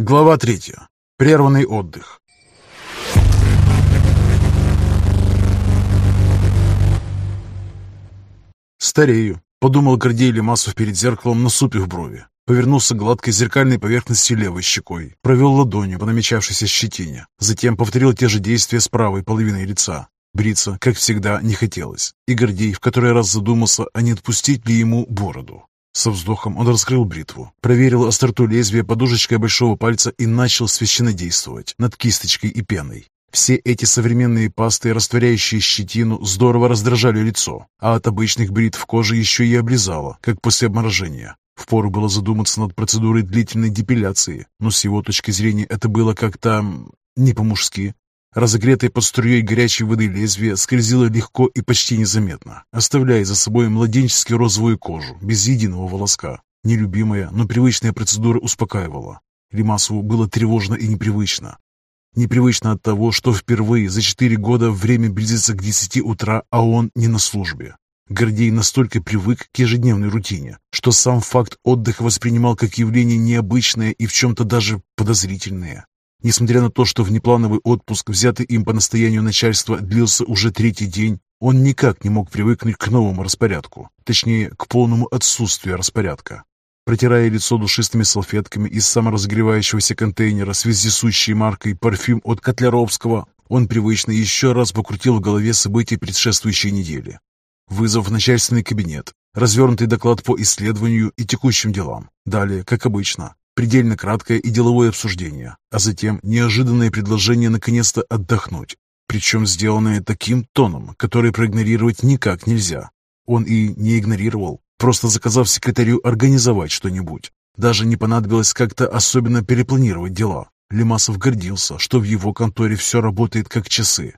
Глава третья. Прерванный отдых. «Старею», — подумал Гордей Лемасов перед зеркалом, насупив брови. Повернулся к гладкой зеркальной поверхности левой щекой, провел ладонью по намечавшейся щетине, затем повторил те же действия с правой половиной лица. Бриться, как всегда, не хотелось, и Гордей в который раз задумался, а не отпустить ли ему бороду. Со вздохом он раскрыл бритву, проверил остроту лезвия подушечкой большого пальца и начал священнодействовать над кисточкой и пеной. Все эти современные пасты, растворяющие щетину, здорово раздражали лицо, а от обычных бритв кожа еще и облизала, как после обморожения. Впору было задуматься над процедурой длительной депиляции, но с его точки зрения это было как-то не по-мужски. Разогретое под струей горячей воды лезвие скользило легко и почти незаметно, оставляя за собой младенчески розовую кожу, без единого волоска. Нелюбимая, но привычная процедура успокаивала. Римасову было тревожно и непривычно. Непривычно от того, что впервые за четыре года время близится к десяти утра, а он не на службе. Гордей настолько привык к ежедневной рутине, что сам факт отдыха воспринимал как явление необычное и в чем-то даже подозрительное. Несмотря на то, что внеплановый отпуск, взятый им по настоянию начальства, длился уже третий день, он никак не мог привыкнуть к новому распорядку, точнее, к полному отсутствию распорядка. Протирая лицо душистыми салфетками из саморазогревающегося контейнера с вездесущей маркой парфюм от Котляровского, он привычно еще раз покрутил в голове события предшествующей недели. Вызов в начальственный кабинет, развернутый доклад по исследованию и текущим делам. Далее, как обычно, предельно краткое и деловое обсуждение, а затем неожиданное предложение наконец-то отдохнуть, причем сделанное таким тоном, который проигнорировать никак нельзя. Он и не игнорировал, просто заказав секретарю организовать что-нибудь. Даже не понадобилось как-то особенно перепланировать дела. Лимасов гордился, что в его конторе все работает как часы.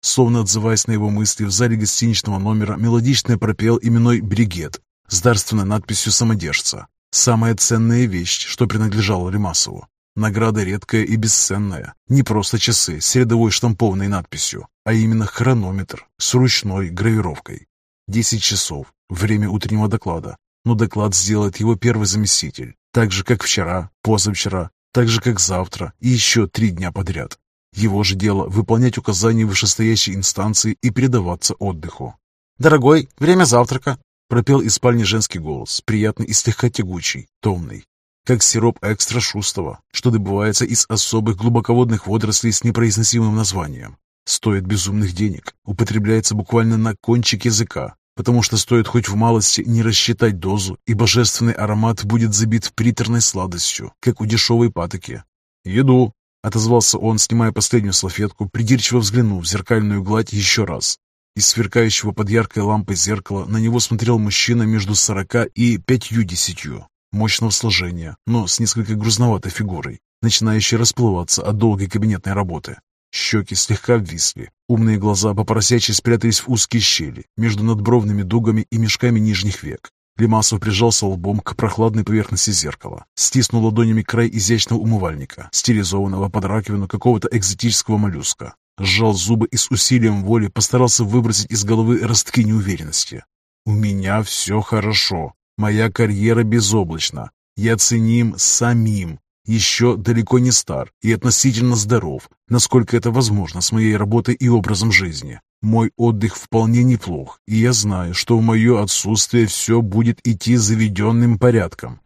Словно отзываясь на его мысли, в зале гостиничного номера мелодично пропел именной бригет с дарственной надписью самодержца. Самая ценная вещь, что принадлежала Римасову. Награда редкая и бесценная. Не просто часы с рядовой штампованной надписью, а именно хронометр с ручной гравировкой. Десять часов. Время утреннего доклада. Но доклад сделает его первый заместитель. Так же, как вчера, позавчера, так же, как завтра и еще три дня подряд. Его же дело выполнять указания вышестоящей инстанции и передаваться отдыху. «Дорогой, время завтрака!» Пропел из спальни женский голос, приятный и слегка тягучий, томный, как сироп экстра шустого, что добывается из особых глубоководных водорослей с непроизносимым названием. Стоит безумных денег, употребляется буквально на кончик языка, потому что стоит хоть в малости не рассчитать дозу, и божественный аромат будет забит приторной сладостью, как у дешевой патоки. «Еду!» — отозвался он, снимая последнюю салфетку, придирчиво взглянув в зеркальную гладь еще раз. Из сверкающего под яркой лампой зеркала на него смотрел мужчина между сорока и пятью-десятью, мощного сложения, но с несколько грузноватой фигурой, начинающей расплываться от долгой кабинетной работы. Щеки слегка обвисли, умные глаза по поросячьи спрятались в узкие щели между надбровными дугами и мешками нижних век. Лимасов прижался лбом к прохладной поверхности зеркала, стиснул ладонями край изящного умывальника, стилизованного под раковину какого-то экзотического моллюска, Сжал зубы и с усилием воли постарался выбросить из головы ростки неуверенности. «У меня все хорошо. Моя карьера безоблачна. Я ценим самим. Еще далеко не стар и относительно здоров, насколько это возможно с моей работой и образом жизни. Мой отдых вполне неплох, и я знаю, что в мое отсутствие все будет идти заведенным порядком.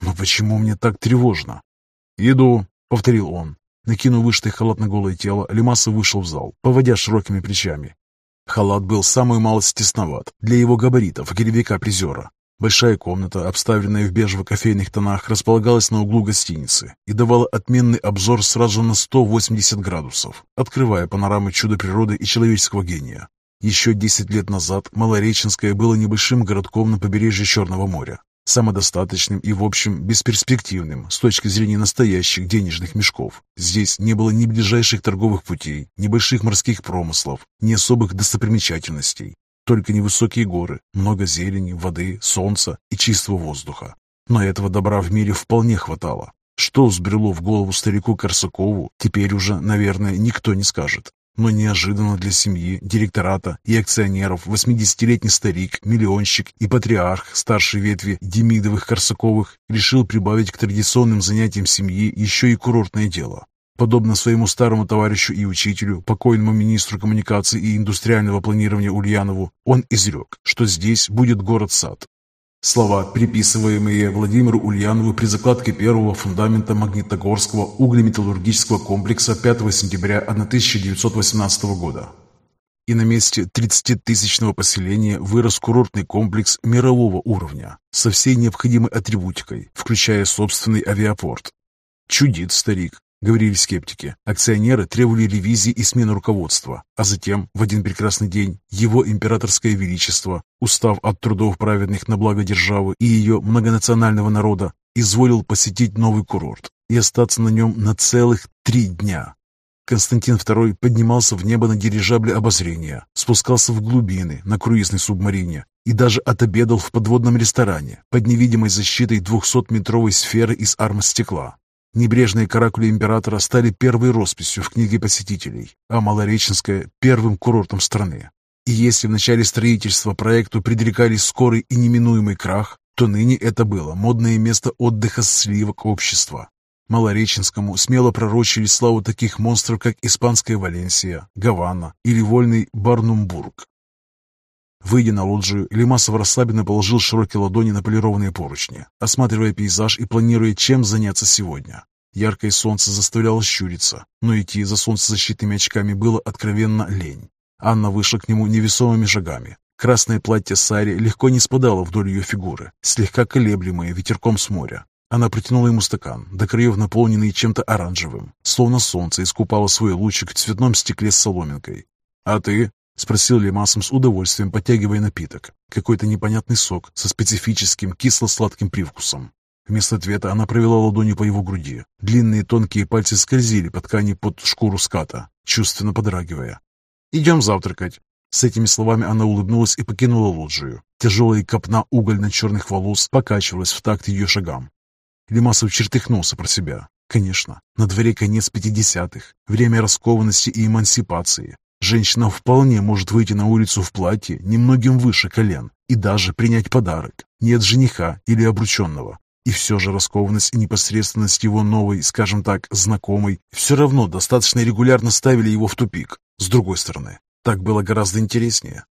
Но почему мне так тревожно? «Иду», — повторил он, Накинув вышитый халат на голое тело, Лемасов вышел в зал, поводя широкими плечами. Халат был самый малость тесноват для его габаритов, гиревика-призера. Большая комната, обставленная в бежево-кофейных тонах, располагалась на углу гостиницы и давала отменный обзор сразу на 180 градусов, открывая панорамы чуда природы и человеческого гения. Еще 10 лет назад Малореченское было небольшим городком на побережье Черного моря, самодостаточным и, в общем, бесперспективным с точки зрения настоящих денежных мешков. Здесь не было ни ближайших торговых путей, ни больших морских промыслов, ни особых достопримечательностей. Только невысокие горы, много зелени, воды, солнца и чистого воздуха. Но этого добра в мире вполне хватало. Что взбрело в голову старику Корсакову, теперь уже, наверное, никто не скажет. Но неожиданно для семьи, директората и акционеров 80-летний старик, миллионщик и патриарх старшей ветви Демидовых-Корсаковых решил прибавить к традиционным занятиям семьи еще и курортное дело. Подобно своему старому товарищу и учителю, покойному министру коммуникаций и индустриального планирования Ульянову, он изрек, что здесь будет город-сад, Слова, приписываемые Владимиру Ульянову при закладке первого фундамента Магнитогорского углеметаллургического комплекса 5 сентября 1918 года. И на месте 30-тысячного поселения вырос курортный комплекс мирового уровня со всей необходимой атрибутикой, включая собственный авиапорт. Чудит старик, говорили скептики. Акционеры требовали ревизии и смены руководства, а затем, в один прекрасный день, его императорское величество, устав от трудов праведных на благо державы и ее многонационального народа, изволил посетить новый курорт и остаться на нем на целых три дня. Константин II поднимался в небо на дирижабле обозрения, спускался в глубины на круизной субмарине и даже отобедал в подводном ресторане под невидимой защитой 200-метровой сферы из армостекла. Небрежные каракули императора стали первой росписью в книге посетителей, а Малореченская – первым курортом страны. И если в начале строительства проекту предрекались скорый и неминуемый крах, то ныне это было модное место отдыха сливок общества. Малореченскому смело пророчили славу таких монстров, как испанская Валенсия, Гавана или вольный Барнумбург. Выйдя на лоджию, Лимасов расслабленно положил широкие ладони на полированные поручни, осматривая пейзаж и планируя, чем заняться сегодня. Яркое солнце заставляло щуриться, но идти за солнцезащитными очками было откровенно лень. Анна вышла к нему невесомыми шагами. Красное платье Сари легко не спадало вдоль ее фигуры, слегка колеблемое ветерком с моря. Она протянула ему стакан, до краев наполненный чем-то оранжевым, словно солнце искупало свой лучик в цветном стекле с соломинкой. «А ты?» — спросил Лемасом с удовольствием, подтягивая напиток. Какой-то непонятный сок со специфическим кисло-сладким привкусом. Вместо ответа она провела ладонью по его груди. Длинные тонкие пальцы скользили по ткани под шкуру ската, чувственно подрагивая. «Идем завтракать». С этими словами она улыбнулась и покинула лоджию. Тяжелая копна угольно-черных волос покачивалась в такт ее шагам. Лемасов чертыхнулся про себя. Конечно, на дворе конец пятидесятых, время раскованности и эмансипации. Женщина вполне может выйти на улицу в платье немногим выше колен и даже принять подарок, не от жениха или обрученного. И все же раскованность и непосредственность его новой, скажем так, знакомой, все равно достаточно регулярно ставили его в тупик. С другой стороны, так было гораздо интереснее.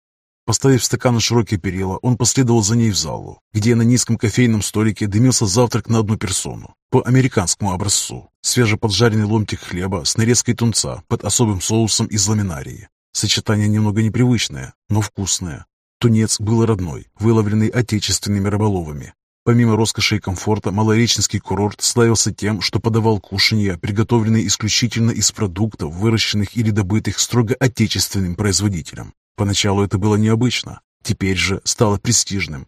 Поставив стакан на широкие перила, он последовал за ней в залу, где на низком кофейном столике дымился завтрак на одну персону, по американскому образцу. Свежеподжаренный ломтик хлеба с нарезкой тунца под особым соусом из ламинарии. Сочетание немного непривычное, но вкусное. Тунец был родной, выловленный отечественными рыболовами. Помимо роскоши и комфорта, Малореченский курорт славился тем, что подавал кушанья, приготовленные исключительно из продуктов, выращенных или добытых строго отечественным производителем. Поначалу это было необычно, теперь же стало престижным.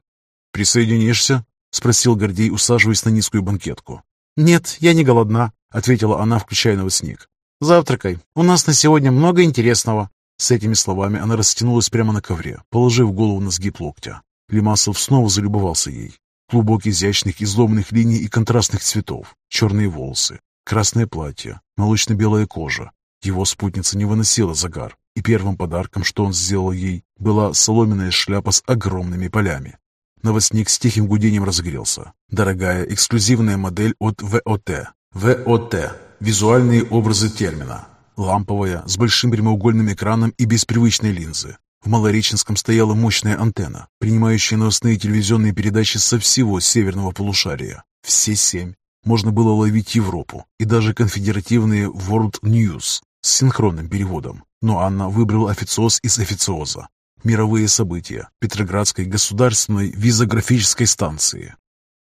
«Присоединишься?» — спросил Гордей, усаживаясь на низкую банкетку. «Нет, я не голодна», — ответила она, включая новостник. «Завтракай, у нас на сегодня много интересного». С этими словами она растянулась прямо на ковре, положив голову на сгиб локтя. Лимасов снова залюбовался ей. Клубок изящных изломанных линий и контрастных цветов, черные волосы, красное платье, молочно-белая кожа. Его спутница не выносила загар, и первым подарком, что он сделал ей, была соломенная шляпа с огромными полями. Новостник с тихим гудением разгрелся. Дорогая эксклюзивная модель от ВОТ. ВОТ – визуальные образы термина. Ламповая, с большим прямоугольным экраном и без привычной линзы. В Малореченском стояла мощная антенна, принимающая новостные телевизионные передачи со всего северного полушария. Все семь. Можно было ловить Европу и даже конфедеративные World News с синхронным переводом. Но Анна выбрала официоз из официоза. Мировые события Петроградской государственной визографической станции.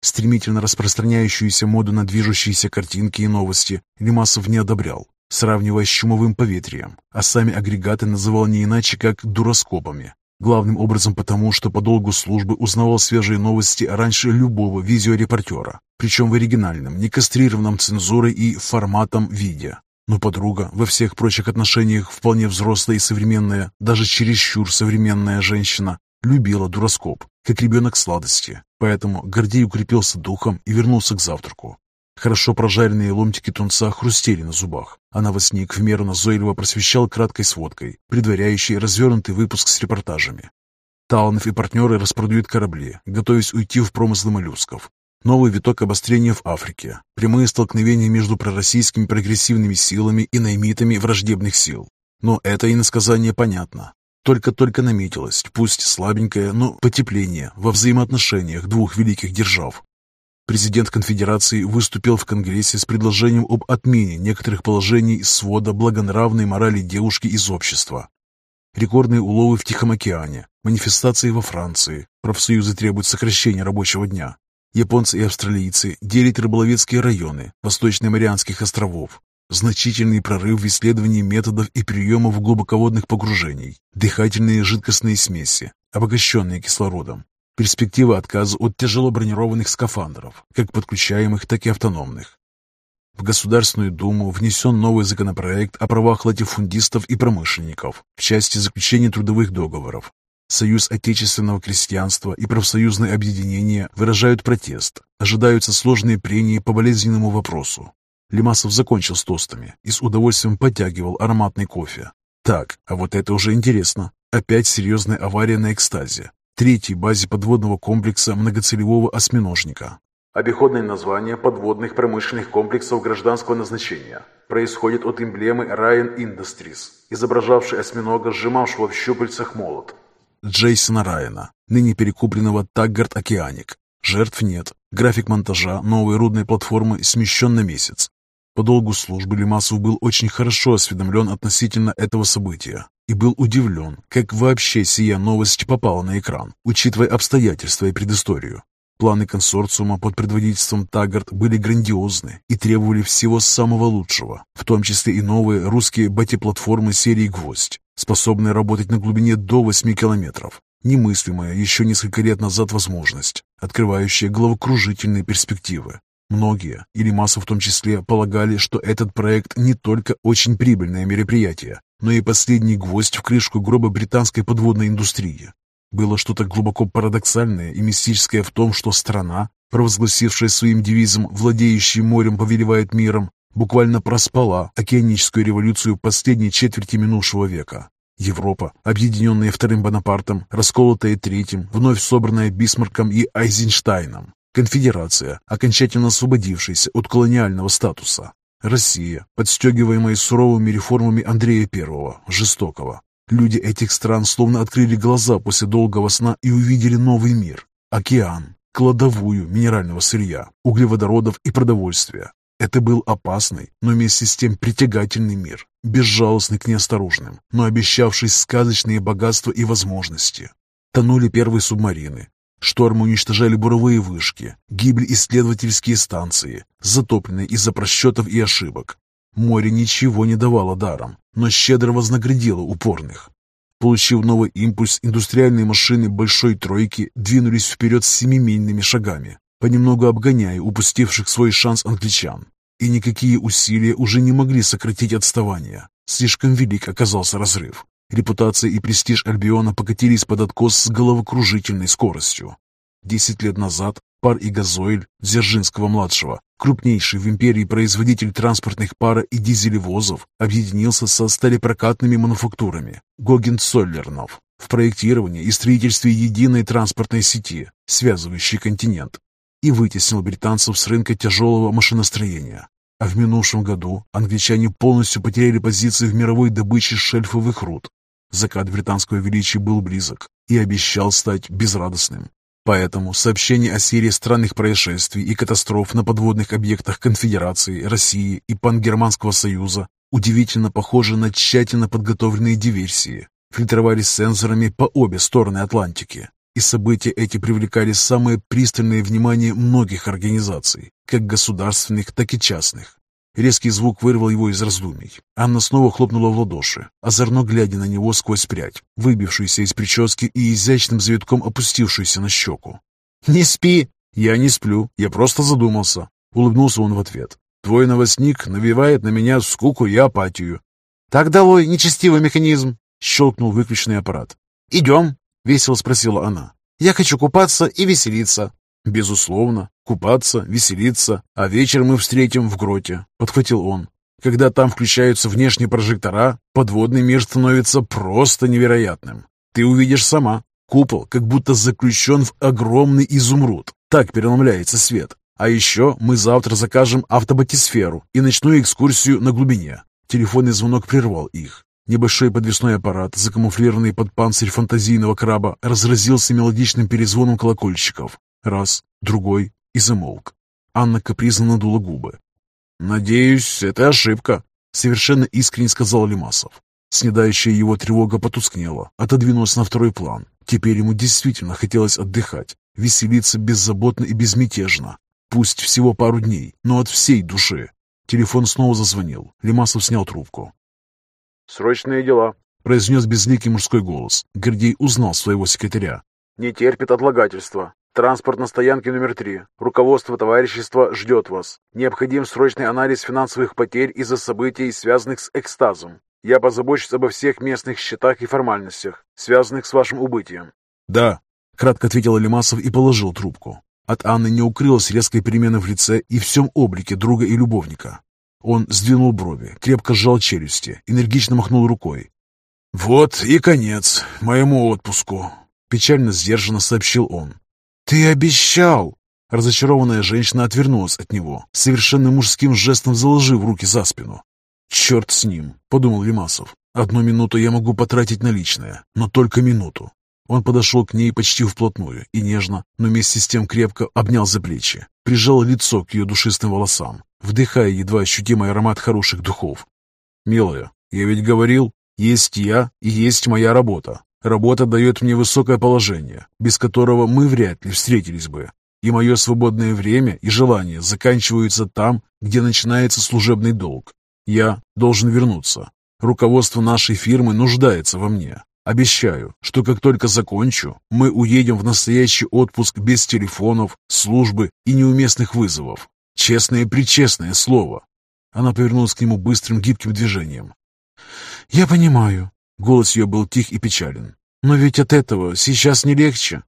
Стремительно распространяющуюся моду на движущиеся картинки и новости Лимасов не одобрял, сравнивая с чумовым поветрием, а сами агрегаты называл не иначе, как дуроскопами. Главным образом потому, что по долгу службы узнавал свежие новости раньше любого видеорепортера, причем в оригинальном, не кастрированном цензурой и форматом виде. Но подруга, во всех прочих отношениях вполне взрослая и современная, даже чересчур современная женщина, любила дуроскоп, как ребенок сладости. Поэтому Гордей укрепился духом и вернулся к завтраку. Хорошо прожаренные ломтики тунца хрустели на зубах, а новостник в меру назойливо просвещал краткой сводкой, предваряющей развернутый выпуск с репортажами. Таланов и партнеры распродают корабли, готовясь уйти в промыслы моллюсков. Новый виток обострения в Африке, прямые столкновения между пророссийскими прогрессивными силами и наймитами враждебных сил. Но это иносказание понятно. Только-только наметилось, пусть слабенькое, но потепление во взаимоотношениях двух великих держав. Президент конфедерации выступил в Конгрессе с предложением об отмене некоторых положений свода благонравной морали девушки из общества. Рекордные уловы в Тихом океане, манифестации во Франции, профсоюзы требуют сокращения рабочего дня. Японцы и австралийцы делят рыболовецкие районы Восточно-Марианских островов. Значительный прорыв в исследовании методов и приемов глубоководных погружений, дыхательные жидкостные смеси, обогащенные кислородом, Перспектива отказа от тяжело бронированных скафандров, как подключаемых, так и автономных. В Государственную Думу внесен новый законопроект о правах латифундистов и промышленников в части заключения трудовых договоров. Союз отечественного крестьянства и профсоюзные объединения выражают протест. Ожидаются сложные прения по болезненному вопросу. Лимасов закончил с тостами и с удовольствием подтягивал ароматный кофе. Так, а вот это уже интересно. Опять серьезная авария на экстазе третьей базе подводного комплекса многоцелевого осьминожника. Обиходное название подводных промышленных комплексов гражданского назначения происходит от эмблемы Ryan Industries, изображавшей осьминога, сжимавшего в щупальцах молот. Джейсона Райана, ныне перекупленного Таггарт Океаник. Жертв нет. График монтажа новой рудной платформы смещен на месяц. По долгу службы Лимасов был очень хорошо осведомлен относительно этого события и был удивлен, как вообще сия новость попала на экран, учитывая обстоятельства и предысторию. Планы консорциума под предводительством Таггарт были грандиозны и требовали всего самого лучшего, в том числе и новые русские бати-платформы серии «Гвоздь», способные работать на глубине до 8 километров. Немыслимая еще несколько лет назад возможность, открывающая головокружительные перспективы. Многие, или масса в том числе, полагали, что этот проект не только очень прибыльное мероприятие, но и последний гвоздь в крышку гроба британской подводной индустрии. Было что-то глубоко парадоксальное и мистическое в том, что страна, провозгласившая своим девизом «владеющий морем повелевает миром», буквально проспала океаническую революцию последней четверти минувшего века. Европа, объединенная Вторым Бонапартом, расколотая Третьим, вновь собранная Бисмарком и Айзенштайном, Конфедерация, окончательно освободившаяся от колониального статуса. Россия, подстегиваемая суровыми реформами Андрея I, жестокого. Люди этих стран словно открыли глаза после долгого сна и увидели новый мир. Океан, кладовую минерального сырья, углеводородов и продовольствия. Это был опасный, но вместе с тем притягательный мир, безжалостный к неосторожным, но обещавший сказочные богатства и возможности. Тонули первые субмарины, Штормы уничтожали буровые вышки, гибли исследовательские станции, затопленные из-за просчетов и ошибок. Море ничего не давало даром, но щедро вознаградило упорных. Получив новый импульс, индустриальные машины «Большой тройки» двинулись вперед семимильными шагами, понемногу обгоняя упустивших свой шанс англичан. И никакие усилия уже не могли сократить отставание. Слишком велик оказался разрыв. Репутация и престиж Альбиона покатились под откос с головокружительной скоростью. Десять лет назад пар и газоиль Дзержинского-младшего, крупнейший в империи производитель транспортных пара и дизелевозов, объединился со сталепрокатными мануфактурами Гогенцоллернов в проектировании и строительстве единой транспортной сети, связывающей континент, и вытеснил британцев с рынка тяжелого машиностроения. А в минувшем году англичане полностью потеряли позиции в мировой добыче шельфовых руд, Закат британского величия был близок и обещал стать безрадостным. Поэтому сообщения о серии странных происшествий и катастроф на подводных объектах Конфедерации, России и Пангерманского союза удивительно похожи на тщательно подготовленные диверсии, фильтровались сенсорами по обе стороны Атлантики. И события эти привлекали самое пристальное внимание многих организаций, как государственных, так и частных. Резкий звук вырвал его из раздумий. Анна снова хлопнула в ладоши, озорно глядя на него сквозь прядь, выбившуюся из прически и изящным завитком опустившуюся на щеку. «Не спи!» «Я не сплю, я просто задумался», — улыбнулся он в ответ. «Твой новостник навевает на меня скуку и апатию». «Так долой, нечестивый механизм!» — щелкнул выключенный аппарат. «Идем?» — весело спросила она. «Я хочу купаться и веселиться». «Безусловно. Купаться, веселиться, а вечер мы встретим в гроте», — подхватил он. «Когда там включаются внешние прожектора, подводный мир становится просто невероятным. Ты увидишь сама. Купол как будто заключен в огромный изумруд. Так переломляется свет. А еще мы завтра закажем автобатисферу и ночную экскурсию на глубине. Телефонный звонок прервал их. Небольшой подвесной аппарат, закамуфлированный под панцирь фантазийного краба, разразился мелодичным перезвоном колокольчиков. Раз, другой и замолк. Анна капризно надула губы. «Надеюсь, это ошибка», — совершенно искренне сказал Лимасов. Снедающая его тревога потускнела, отодвинулась на второй план. Теперь ему действительно хотелось отдыхать, веселиться беззаботно и безмятежно. Пусть всего пару дней, но от всей души. Телефон снова зазвонил. Лимасов снял трубку. «Срочные дела», — произнес безликий мужской голос. Гордей узнал своего секретаря. «Не терпит отлагательства. Транспорт на стоянке номер три. Руководство товарищества ждет вас. Необходим срочный анализ финансовых потерь из-за событий, связанных с экстазом. Я позабочусь обо всех местных счетах и формальностях, связанных с вашим убытием». «Да», — кратко ответил Алимасов и положил трубку. От Анны не укрылась резкой перемены в лице и всем облике друга и любовника. Он сдвинул брови, крепко сжал челюсти, энергично махнул рукой. «Вот и конец моему отпуску», — печально сдержанно сообщил он. «Ты обещал!» Разочарованная женщина отвернулась от него, совершенно мужским жестом заложив руки за спину. «Черт с ним!» — подумал Лимасов. «Одну минуту я могу потратить на личное, но только минуту». Он подошел к ней почти вплотную и нежно, но вместе с тем крепко обнял за плечи, прижал лицо к ее душистым волосам, вдыхая едва ощутимый аромат хороших духов. «Милая, я ведь говорил, есть я и есть моя работа. Работа дает мне высокое положение, без которого мы вряд ли встретились бы. И мое свободное время и желание заканчиваются там, где начинается служебный долг. Я должен вернуться. Руководство нашей фирмы нуждается во мне. Обещаю, что как только закончу, мы уедем в настоящий отпуск без телефонов, службы и неуместных вызовов. Честное-причестное слово. Она повернулась к нему быстрым гибким движением. «Я понимаю». Голос ее был тих и печален. «Но ведь от этого сейчас не легче».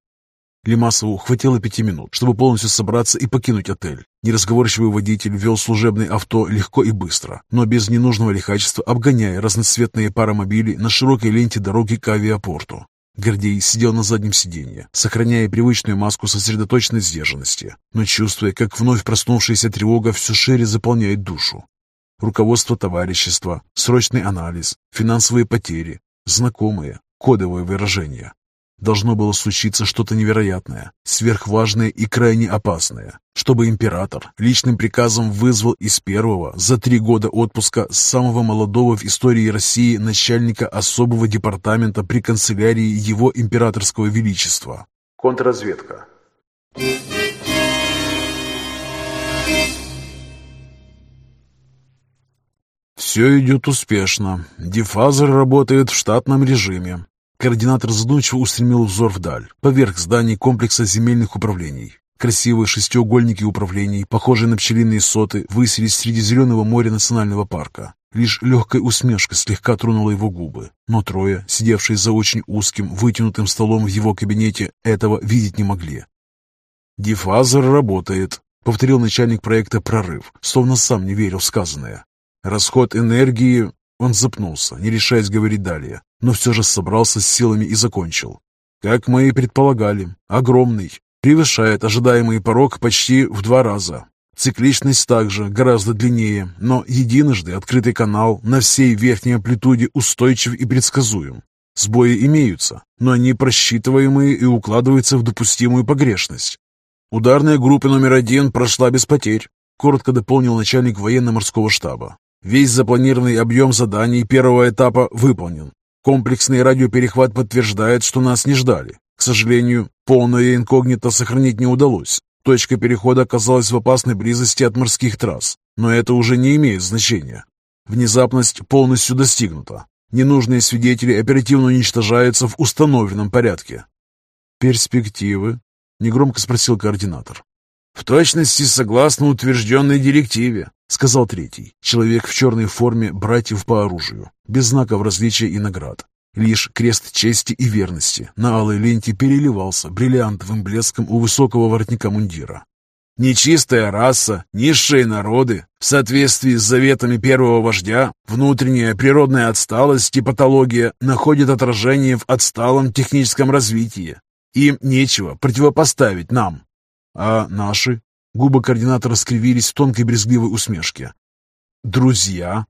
Лимасову хватило пяти минут, чтобы полностью собраться и покинуть отель. Неразговорчивый водитель вел служебное авто легко и быстро, но без ненужного лихачества, обгоняя разноцветные паромобили на широкой ленте дороги к авиапорту. Гордей сидел на заднем сиденье, сохраняя привычную маску сосредоточенной сдержанности, но чувствуя, как вновь проснувшаяся тревога все шире заполняет душу. Руководство товарищества, срочный анализ, финансовые потери, знакомые, кодовые выражения. Должно было случиться что-то невероятное, сверхважное и крайне опасное, чтобы император личным приказом вызвал из первого за три года отпуска самого молодого в истории России начальника особого департамента при канцелярии его императорского величества. Контрразведка. Все идет успешно. Дефазер работает в штатном режиме. Координатор задумчиво устремил взор вдаль, поверх зданий комплекса земельных управлений. Красивые шестиугольники управлений, похожие на пчелиные соты, высились среди зеленого моря национального парка. Лишь легкая усмешка слегка тронула его губы, но трое, сидевшие за очень узким, вытянутым столом в его кабинете, этого видеть не могли. «Дефазер работает», — повторил начальник проекта «Прорыв», словно сам не верил в сказанное. «Расход энергии...» Он запнулся, не решаясь говорить далее но все же собрался с силами и закончил. Как мы и предполагали, огромный, превышает ожидаемый порог почти в два раза. Цикличность также гораздо длиннее, но единожды открытый канал на всей верхней амплитуде устойчив и предсказуем. Сбои имеются, но они просчитываемые и укладываются в допустимую погрешность. Ударная группа номер один прошла без потерь, коротко дополнил начальник военно-морского штаба. Весь запланированный объем заданий первого этапа выполнен. Комплексный радиоперехват подтверждает, что нас не ждали. К сожалению, полное инкогнито сохранить не удалось. Точка перехода оказалась в опасной близости от морских трасс, но это уже не имеет значения. Внезапность полностью достигнута. Ненужные свидетели оперативно уничтожаются в установленном порядке. «Перспективы?» — негромко спросил координатор. «В точности согласно утвержденной директиве», — сказал третий, человек в черной форме братьев по оружию, без знаков различия и наград. Лишь крест чести и верности на алой ленте переливался бриллиантовым блеском у высокого воротника мундира. Нечистая раса, низшие народы, в соответствии с заветами первого вождя, внутренняя природная отсталость и патология находят отражение в отсталом техническом развитии. Им нечего противопоставить нам. А наши? Губы координатора скривились в тонкой брезгливой усмешке. Друзья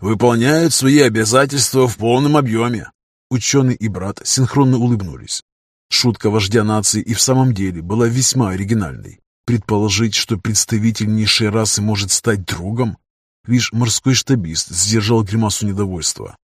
выполняют свои обязательства в полном объеме. Ученый и брат синхронно улыбнулись. Шутка вождя нации и в самом деле была весьма оригинальной. Предположить, что представитель низшей расы может стать другом? Лишь морской штабист сдержал гримасу недовольства.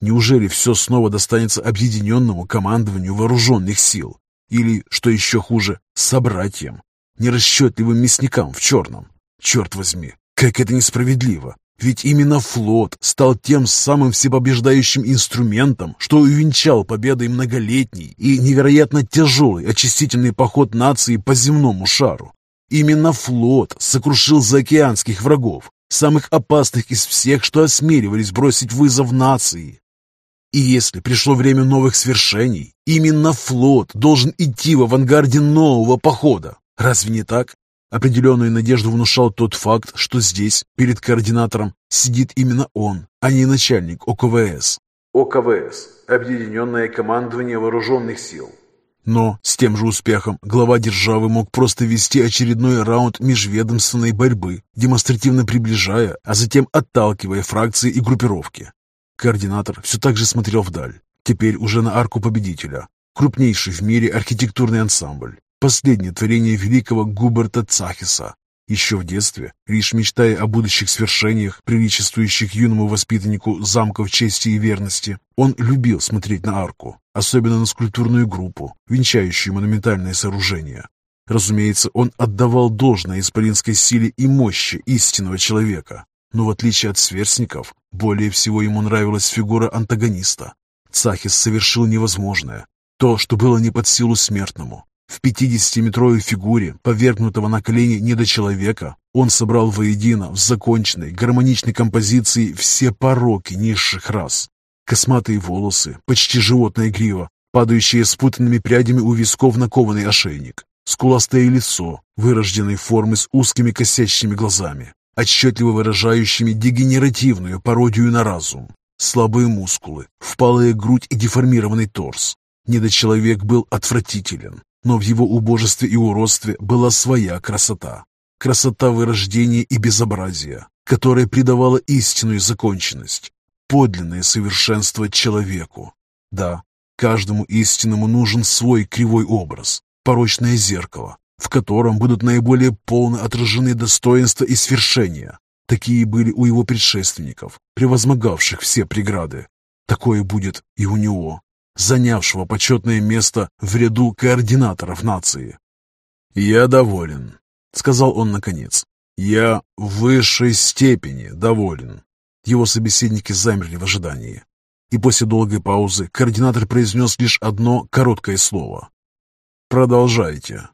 Неужели все снова достанется объединенному командованию вооруженных сил? Или, что еще хуже, собратьям, нерасчетливым мясникам в черном? Черт возьми, как это несправедливо! Ведь именно флот стал тем самым всепобеждающим инструментом, что увенчал победой многолетний и невероятно тяжелый очистительный поход нации по земному шару. Именно флот сокрушил заокеанских врагов, самых опасных из всех, что осмеливались бросить вызов нации. И если пришло время новых свершений, именно флот должен идти в авангарде нового похода. Разве не так? Определенную надежду внушал тот факт, что здесь, перед координатором, сидит именно он, а не начальник ОКВС. ОКВС – Объединенное командование вооруженных сил. Но с тем же успехом глава державы мог просто вести очередной раунд межведомственной борьбы, демонстративно приближая, а затем отталкивая фракции и группировки. Координатор все так же смотрел вдаль, теперь уже на арку победителя, крупнейший в мире архитектурный ансамбль. Последнее творение великого Губерта Цахиса. Еще в детстве, лишь мечтая о будущих свершениях, приличествующих юному воспитаннику замков чести и верности, он любил смотреть на арку, особенно на скульптурную группу, венчающую монументальное сооружение. Разумеется, он отдавал должное исполинской силе и мощи истинного человека, но в отличие от сверстников, более всего ему нравилась фигура антагониста. Цахис совершил невозможное, то, что было не под силу смертному, в 50-метровой фигуре, повергнутого на колени недочеловека, он собрал воедино в законченной, гармоничной композиции все пороки низших рас. Косматые волосы, почти животное грива, падающие спутанными прядями у висков на кованый ошейник, скуластое лицо, вырожденной формы с узкими косящими глазами, отчетливо выражающими дегенеративную пародию на разум, слабые мускулы, впалая грудь и деформированный торс. Недочеловек был отвратителен, но в его убожестве и уродстве была своя красота. Красота вырождения и безобразия, которая придавала истинную законченность, подлинное совершенство человеку. Да, каждому истинному нужен свой кривой образ, порочное зеркало, в котором будут наиболее полно отражены достоинства и свершения. Такие были у его предшественников, превозмогавших все преграды. Такое будет и у него занявшего почетное место в ряду координаторов нации. «Я доволен», — сказал он наконец. «Я в высшей степени доволен». Его собеседники замерли в ожидании. И после долгой паузы координатор произнес лишь одно короткое слово. «Продолжайте».